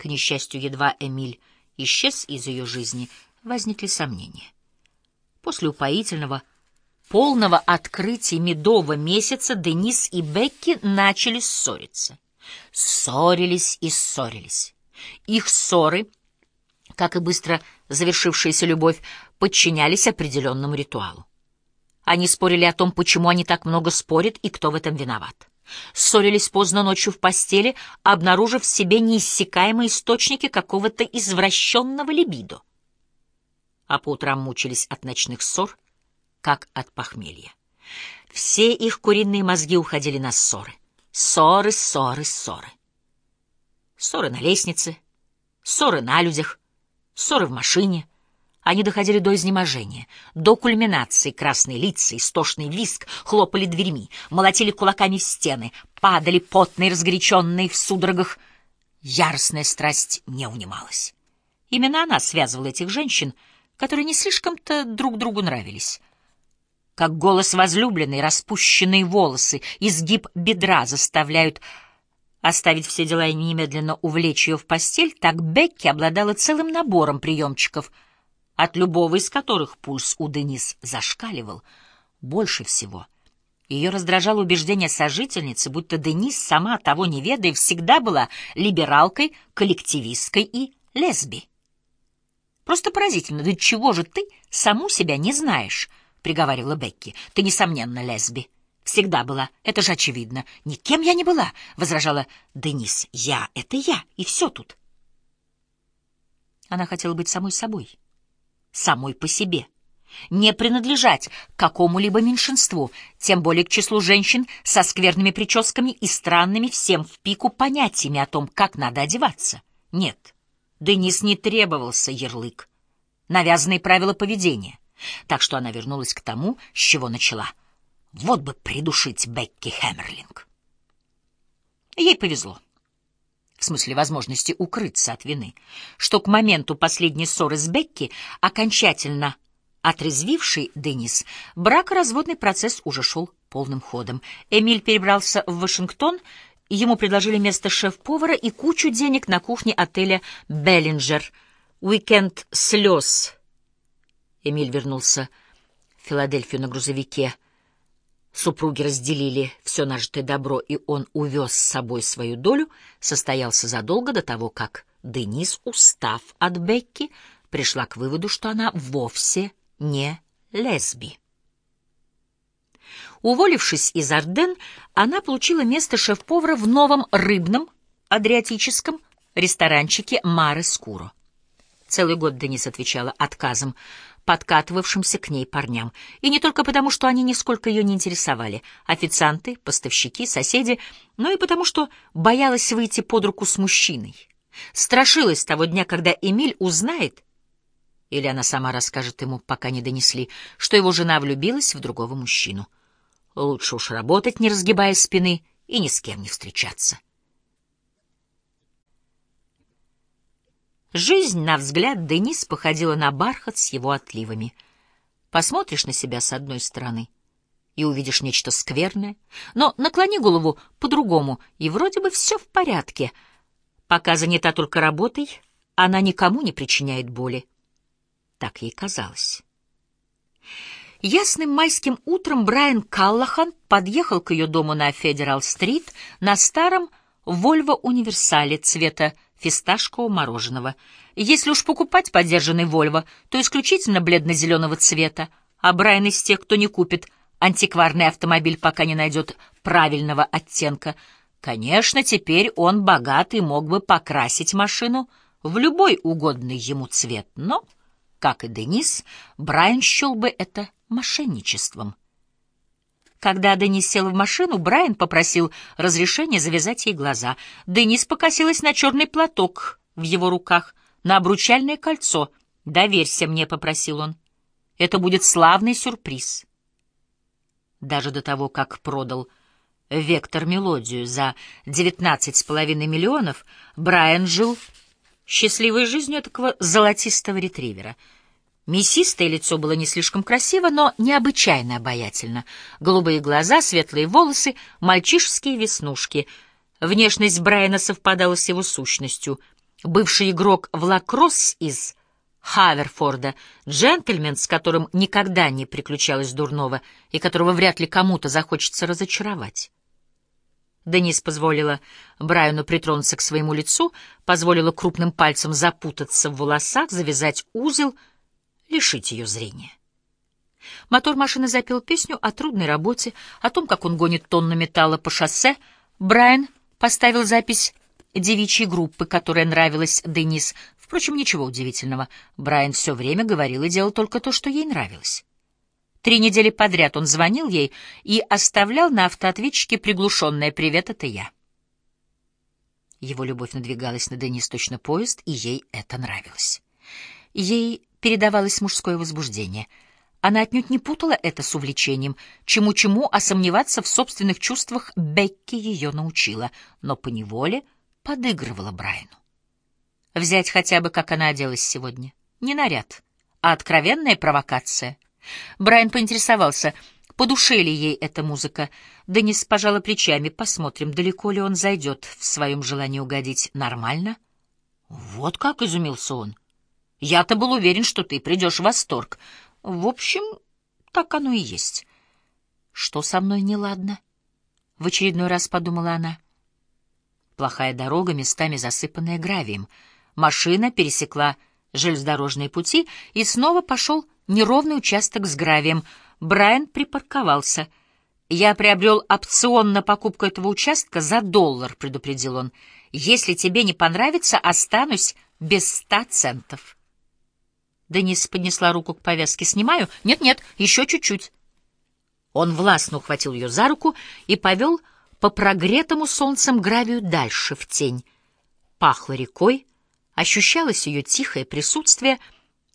К несчастью, едва Эмиль исчез из ее жизни, возникли сомнения. После упоительного, полного открытия медового месяца Денис и Бекки начали ссориться. Ссорились и ссорились. Их ссоры, как и быстро завершившаяся любовь, подчинялись определенному ритуалу. Они спорили о том, почему они так много спорят и кто в этом виноват. Ссорились поздно ночью в постели, обнаружив в себе неиссякаемые источники какого-то извращенного либидо. А по утрам мучились от ночных ссор, как от похмелья. Все их куриные мозги уходили на ссоры. Ссоры, ссоры, ссоры. Ссоры на лестнице, ссоры на людях, ссоры в машине, они доходили до изнеможения, до кульминации. Красные лица, истошный виск, хлопали дверьми, молотили кулаками в стены, падали потные, разгоряченные в судорогах. Яростная страсть не унималась. Именно она связывала этих женщин, которые не слишком-то друг другу нравились. Как голос возлюбленной, распущенные волосы, изгиб бедра заставляют оставить все дела и немедленно увлечь ее в постель, так Бекки обладала целым набором приемчиков — от любого из которых пульс у Денис зашкаливал. Больше всего ее раздражало убеждение сожительницы, будто Денис, сама того не ведая, всегда была либералкой, коллективисткой и лесби. «Просто поразительно, да чего же ты саму себя не знаешь?» — приговаривала Бекки. «Ты, несомненно, лесби. Всегда была, это же очевидно. Никем я не была», — возражала Денис. «Я — это я, и все тут». Она хотела быть самой собой самой по себе, не принадлежать какому-либо меньшинству, тем более к числу женщин со скверными прическами и странными всем в пику понятиями о том, как надо одеваться. Нет, Денис не требовался ярлык, навязанные правила поведения, так что она вернулась к тому, с чего начала. Вот бы придушить Бекки Хэмерлинг. Ей повезло в смысле возможности укрыться от вины, что к моменту последней ссоры с Бекки, окончательно отрезвивший Денис, бракоразводный процесс уже шел полным ходом. Эмиль перебрался в Вашингтон, ему предложили место шеф-повара и кучу денег на кухне отеля «Беллинджер». Уикенд слез. Эмиль вернулся в Филадельфию на грузовике — Супруги разделили все нажитое добро, и он увез с собой свою долю, состоялся задолго до того, как Денис, устав от Бекки, пришла к выводу, что она вовсе не лесби. Уволившись из Арден, она получила место шеф-повара в новом рыбном адриатическом ресторанчике Маре Скуро. Целый год Денис отвечала отказом подкатывавшимся к ней парням. И не только потому, что они нисколько ее не интересовали, официанты, поставщики, соседи, но и потому, что боялась выйти под руку с мужчиной. Страшилась того дня, когда Эмиль узнает, или она сама расскажет ему, пока не донесли, что его жена влюбилась в другого мужчину. Лучше уж работать, не разгибая спины, и ни с кем не встречаться. Жизнь, на взгляд Денис, походила на бархат с его отливами. Посмотришь на себя с одной стороны и увидишь нечто скверное, но наклони голову по-другому, и вроде бы все в порядке. Пока занята только работой, она никому не причиняет боли. Так ей казалось. Ясным майским утром Брайан Каллахан подъехал к ее дому на Федерал-стрит на старом Вольво-универсале цвета фисташкового мороженого. Если уж покупать подержанный Вольво, то исключительно бледно-зеленого цвета, а Брайан из тех, кто не купит антикварный автомобиль, пока не найдет правильного оттенка. Конечно, теперь он богат и мог бы покрасить машину в любой угодный ему цвет, но, как и Денис, Брайан счел бы это мошенничеством. Когда Денис сел в машину, Брайан попросил разрешения завязать ей глаза. Денис покосилась на черный платок в его руках, на обручальное кольцо. «Доверься мне», — попросил он. «Это будет славный сюрприз». Даже до того, как продал «Вектор мелодию» за девятнадцать с половиной миллионов, Брайан жил счастливой жизнью такого золотистого ретривера — Мясистое лицо было не слишком красиво, но необычайно обаятельно. Голубые глаза, светлые волосы, мальчишеские веснушки. Внешность Брайана совпадала с его сущностью. бывший игрок в лакросс из Хаверфорда, джентльмен, с которым никогда не приключалось дурного и которого вряд ли кому-то захочется разочаровать. Денис позволила Брайану притронуться к своему лицу, позволила крупным пальцем запутаться в волосах, завязать узел, лишить ее зрения. Мотор машины запел песню о трудной работе, о том, как он гонит тонну металла по шоссе. Брайан поставил запись девичьей группы, которая нравилась Денис. Впрочем, ничего удивительного. Брайан все время говорил и делал только то, что ей нравилось. Три недели подряд он звонил ей и оставлял на автоответчике приглушенное «Привет, это я». Его любовь надвигалась на Денис точно поезд, и ей это нравилось. Ей передавалось мужское возбуждение — она отнюдь не путала это с увлечением. Чему-чему, а сомневаться в собственных чувствах Бекки ее научила, но поневоле подыгрывала Брайану. Взять хотя бы, как она оделась сегодня. Не наряд, а откровенная провокация. Брайан поинтересовался, по душе ли ей эта музыка. Денис пожала плечами. Посмотрим, далеко ли он зайдет в своем желании угодить. Нормально? Вот как изумился он. Я-то был уверен, что ты придешь в восторг. В общем, так оно и есть. Что со мной неладно? В очередной раз подумала она. Плохая дорога, местами засыпанная гравием. Машина пересекла железнодорожные пути, и снова пошел неровный участок с гравием. Брайан припарковался. «Я приобрел опцион на покупку этого участка за доллар», — предупредил он. «Если тебе не понравится, останусь без ста центов». Денис поднесла руку к повязке. «Снимаю? Нет-нет, еще чуть-чуть». Он властно ухватил ее за руку и повел по прогретому солнцем гравию дальше, в тень. Пахло рекой, ощущалось ее тихое присутствие,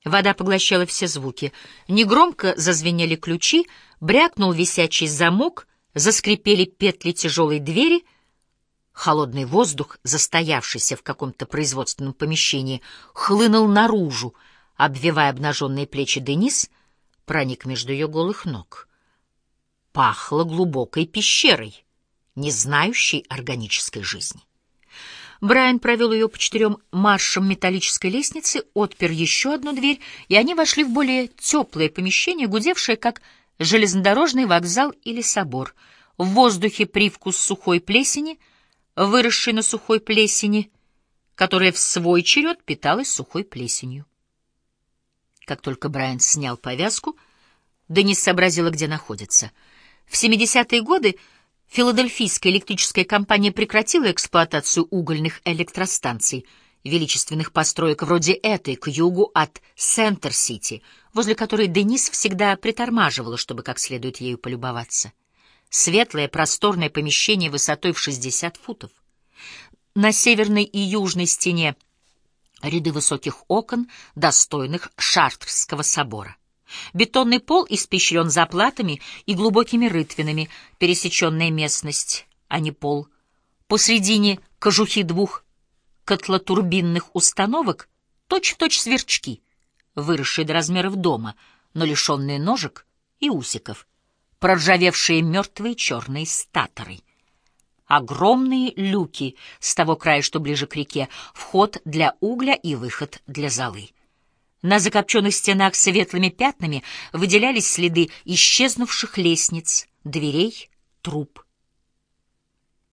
вода поглощала все звуки. Негромко зазвенели ключи, брякнул висячий замок, заскрипели петли тяжелой двери — Холодный воздух, застоявшийся в каком-то производственном помещении, хлынул наружу, обвивая обнаженные плечи Денис, проник между ее голых ног. Пахло глубокой пещерой, не знающей органической жизни. Брайан провел ее по четырем маршам металлической лестницы, отпер еще одну дверь, и они вошли в более теплое помещение, гудевшее, как железнодорожный вокзал или собор. В воздухе привкус сухой плесени, выросшей на сухой плесени, которая в свой черед питалась сухой плесенью. Как только Брайан снял повязку, Денис сообразила, где находится. В 70-е годы Филадельфийская электрическая компания прекратила эксплуатацию угольных электростанций, величественных построек вроде этой к югу от Сентер-Сити, возле которой Денис всегда притормаживала, чтобы как следует ею полюбоваться. Светлое просторное помещение высотой в 60 футов. На северной и южной стене ряды высоких окон, достойных Шартрского собора. Бетонный пол испещрен заплатами и глубокими рытвинами, пересеченная местность, а не пол. Посредине кожухи двух котлотурбинных установок точь-в-точь -точь сверчки, выросшие до размеров дома, но лишенные ножек и усиков, проржавевшие мертвые черные статоры — Огромные люки с того края, что ближе к реке, вход для угля и выход для золы. На закопченных стенах светлыми пятнами выделялись следы исчезнувших лестниц, дверей, труб.